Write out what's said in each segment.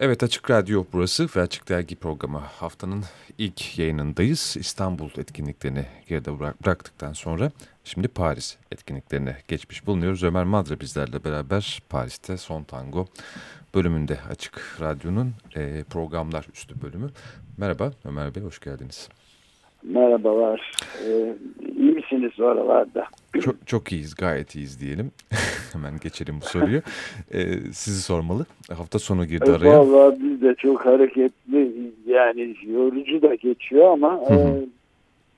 Evet Açık Radyo burası ve Açık Dergi programı haftanın ilk yayınındayız. İstanbul etkinliklerini geride bıraktıktan sonra şimdi Paris etkinliklerine geçmiş bulunuyoruz. Ömer Madra bizlerle beraber Paris'te Son Tango bölümünde Açık Radyo'nun e, programlar üstü bölümü. Merhaba Ömer Bey hoş geldiniz. Merhabalar. Ee, misiniz oralarda? Çok, çok iyiyiz, gayet iyiyiz diyelim. Hemen geçelim bu soruyu. Ee, sizi sormalı. Hafta sonu girdi e, araya. Vallahi biz de çok hareketli, yani yorucu da geçiyor ama Hı hı.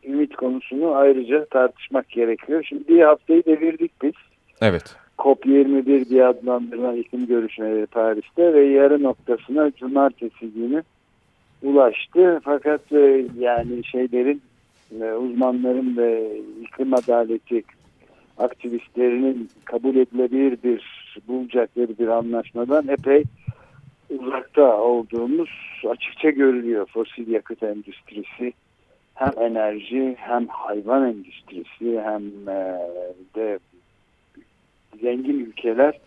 e, ümit konusunu ayrıca tartışmak gerekiyor. Şimdi bir haftayı devirdik biz. Evet. COP21 diye adlandırılan iklim görüşmeleri Paris'te ve yarı noktasına cumartesi günü ulaştı. Fakat e, yani şeylerin e, uzmanların ve iklim adaleti aktivistlerinin kabul edilebilir bir bulacakları bir anlaşmadan epey uzakta olduğumuz açıkça görülüyor. Fosil yakıt endüstrisi hem enerji hem hayvan endüstrisi hem e, de zengin ülkeler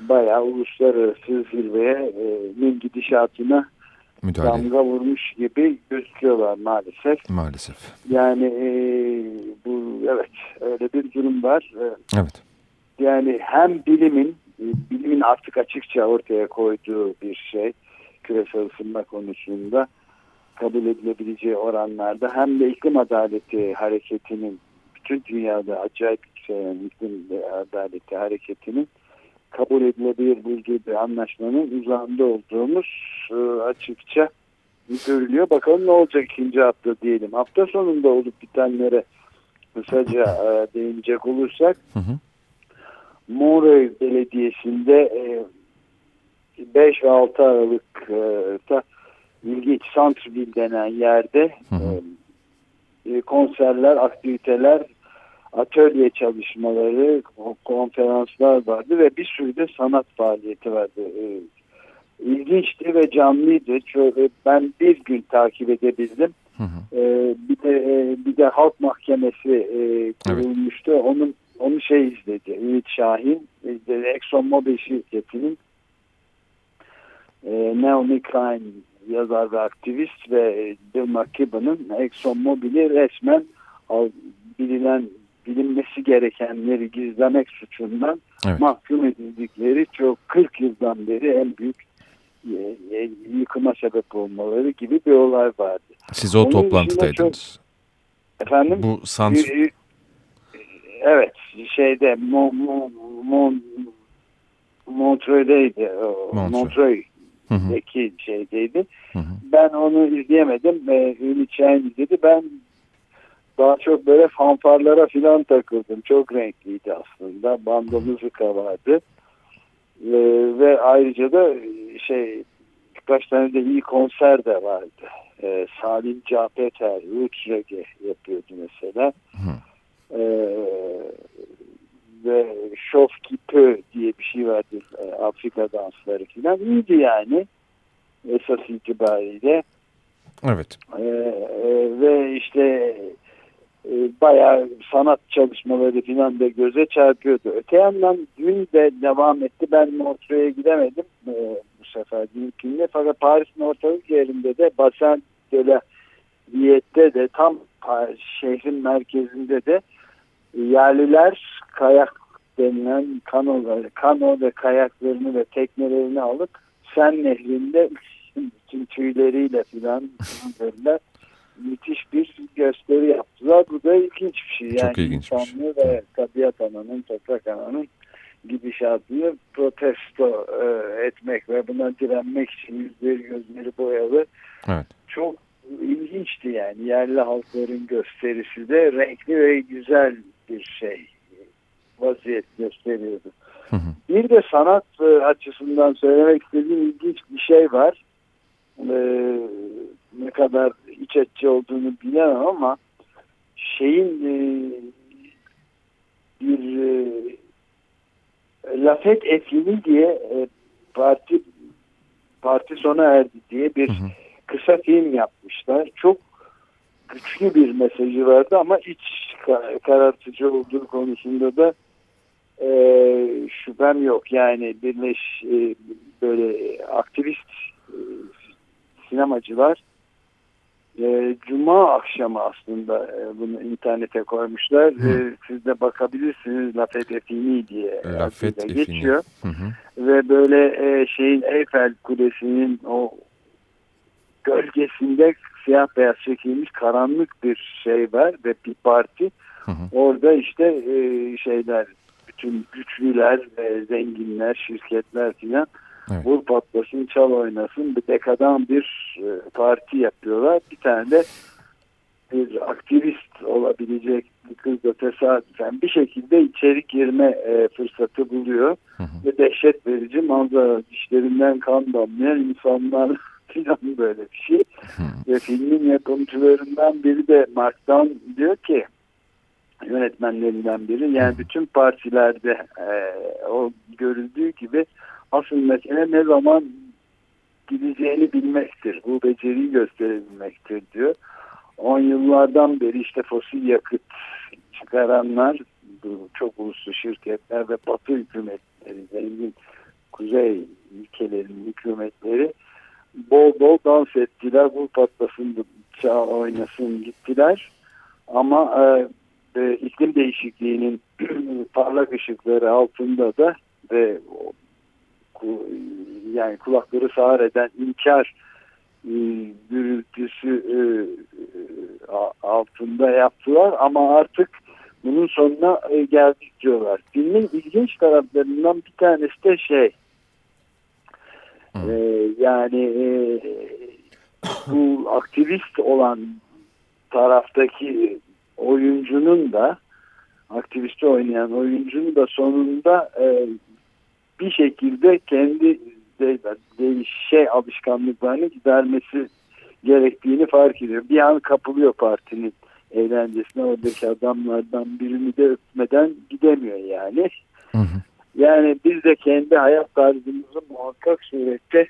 bayağı uluslararası zirveye e, gidişatına Müdahale. damga vurmuş gibi gözüküyorlar maalesef. Maalesef. Yani e, bu evet öyle bir durum var. E, Evet. yani hem bilimin e, bilimin artık açıkça ortaya koyduğu bir şey küresel ısınma konusunda kabul edilebileceği oranlarda hem de iklim adaleti hareketinin bütün dünyada acayip yükselen iklim adaleti hareketinin kabul edilebilir bulduğu bir anlaşmanın uzağında olduğumuz e, açıkça görülüyor. Bakalım ne olacak ikinci hafta diyelim. Hafta sonunda olup bitenlere kısaca e, değinecek olursak Hı hı. Montreux Belediyesi'nde e, 5 ve 6 Aralık'ta ilginç Centreville denen yerde Hı hı. e, konserler, aktiviteler, atölye çalışmaları, konferanslar vardı ve bir sürü de sanat faaliyeti vardı. E, İlginçti ve canlıydı. Şöyle ben bir gün takip edebildim. Hı hı. E, bir de e, bir de halk mahkemesi e, kurulmuştu. Onun onu şey izledi. Ümit Şahin izledi. Exxon Mobil şirketinin e, Naomi Klein yazar ve aktivist ve Bill McKibben'ın Exxon Mobil'i resmen bilinen bilinmesi gerekenleri gizlemek suçundan Evet. mahkum edildikleri çok 40 yıldan beri en büyük e, e, yıkıma sebep olmaları gibi bir olay vardı. Siz o Onun toplantıdaydınız. Efendim? Bu sans Ee, Evet, şeyde Mon, Mon, Mon, Montreux'deydi. o, Montreux. Montreux'deki Hı hı. şeydeydi. Hı hı. Ben onu izleyemedim. Ee, Ümit Şahin izledi. Ben daha çok böyle fanfarlara filan takıldım. Çok renkliydi aslında. Banda müzika vardı. Ee, ve ayrıca da şey birkaç tane de iyi konser de vardı. Ee, Salim Capeter, Roots Reggae yapıyordu mesela. Hı. Ee, ve Şofkipö diye bir şey vardı e, Afrika dansları filan iyiydi yani esas itibariyle Evet. Ee, e, ve işte e, bayağı sanat çalışmaları filan da göze çarpıyordu. Öte yandan dün de devam etti. Ben Montreux'e gidemedim e, bu sefer mümkünle. Fakat Paris'in ortalık yerinde de Bassin de la de tam şehrin merkezinde de yerliler kayak denilen kanoları, kano ve kayaklarını ve teknelerini alıp Sen Nehri'nde bütün tüyleriyle filan müthiş bir gösteri yaptılar. Bu da ilginç bir şey. Çok Yani ilginç bir şey. ve tabiat ananın, toprak ananın gidişatını protesto e, etmek ve buna direnmek için yüzleri gözleri boyalı Evet. çok ilginçti yani yerli halkların gösterisi de renkli ve güzel bir şey vaziyet gösteriyordu. Hı hı. Bir de sanat e, açısından söylemek istediğim ilginç bir şey var. Ee, ne kadar iç açıcı olduğunu bilemem ama şeyin e, bir e, Lafet Eflini diye e, parti parti sona erdi diye bir Hı hı. kısa film yapmışlar. Çok güçlü bir mesajı vardı ama iç ka- karartıcı olduğu konusunda da e, şüphem yok. Yani birleş e, böyle aktivist e, sinemacılar Akşamı aslında e, bunu internete koymuşlar. E, siz de bakabilirsiniz La Fête Fini diye La Fête geçiyor. Hı hı. Ve böyle e, şeyin Eyfel Kulesi'nin o gölgesinde siyah beyaz çekilmiş karanlık bir şey var ve bir parti. Hı hı. Orada işte e, şeyler bütün güçlüler ve zenginler, şirketler filan Evet. vur patlasın, çal oynasın bir dekadan bir e, parti yapıyorlar. Bir tane de bir aktivist olabilecek bir kız da tesadüfen bir şekilde içeri girme e, fırsatı buluyor. Hı hı. Ve dehşet verici manzara dişlerinden kan damlayan insanlar filan böyle bir şey. Hı. Ve filmin yapımcılarından biri de Mark Down diyor ki yönetmenlerinden biri yani bütün partilerde e, o görüldüğü gibi asıl mesele ne zaman gideceğini bilmektir. Bu beceriyi gösterebilmektir diyor. 10 yıllardan beri işte fosil yakıt çıkaranlar çok uluslu şirketler ve batı hükümetleri zengin kuzey ülkelerin hükümetleri bol bol dans ettiler. Bu patlasın çağ oynasın gittiler. Ama e, e, iklim değişikliğinin parlak ışıkları altında da ve ku, yani kulakları sağır eden inkar e, altında yaptılar ama artık bunun sonuna e, geldik diyorlar. Filmin ilginç taraflarından bir tanesi de şey e, yani e, bu aktivist olan taraftaki oyuncunun da aktivisti oynayan oyuncunun da sonunda e, bir şekilde kendi de, de, şey alışkanlıklarını gidermesi gerektiğini fark ediyor. Bir an kapılıyor partinin eğlencesine oradaki adamlardan birini de öpmeden gidemiyor yani. Hı hı. Yani biz de kendi hayat tarzımızı muhakkak surette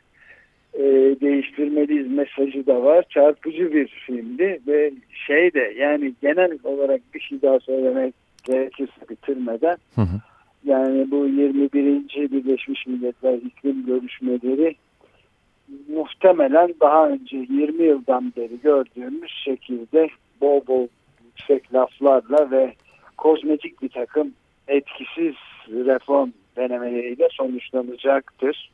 e, değiştirmeliyiz mesajı da var. Çarpıcı bir filmdi ve şey de yani genel olarak bir şey daha söylemek gerekirse bitirmeden Hı hı. yani bu 21. Birleşmiş Milletler iklim görüşmeleri muhtemelen daha önce 20 yıldan beri gördüğümüz şekilde bol bol yüksek laflarla ve kozmetik bir takım etkisiz reform denemeleriyle sonuçlanacaktır.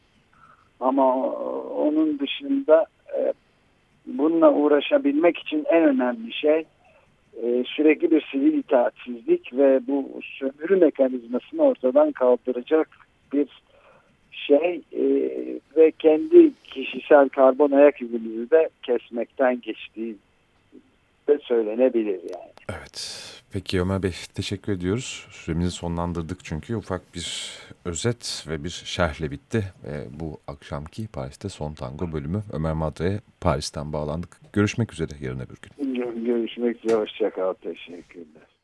Ama onun dışında e, bununla uğraşabilmek için en önemli şey e, sürekli bir sivil itaatsizlik ve bu sömürü mekanizmasını ortadan kaldıracak bir şey e, ve kendi kişisel karbon ayak izimizi de kesmekten geçtiği de söylenebilir yani. Evet. Peki Ömer Bey teşekkür ediyoruz. Süremizi sonlandırdık çünkü ufak bir özet ve bir şerhle bitti. Ve bu akşamki Paris'te Son Tango bölümü Ömer Madre'ye Paris'ten bağlandık. Görüşmek üzere yarın öbür gün. Görüşmek üzere. Hoşçakal. Teşekkürler.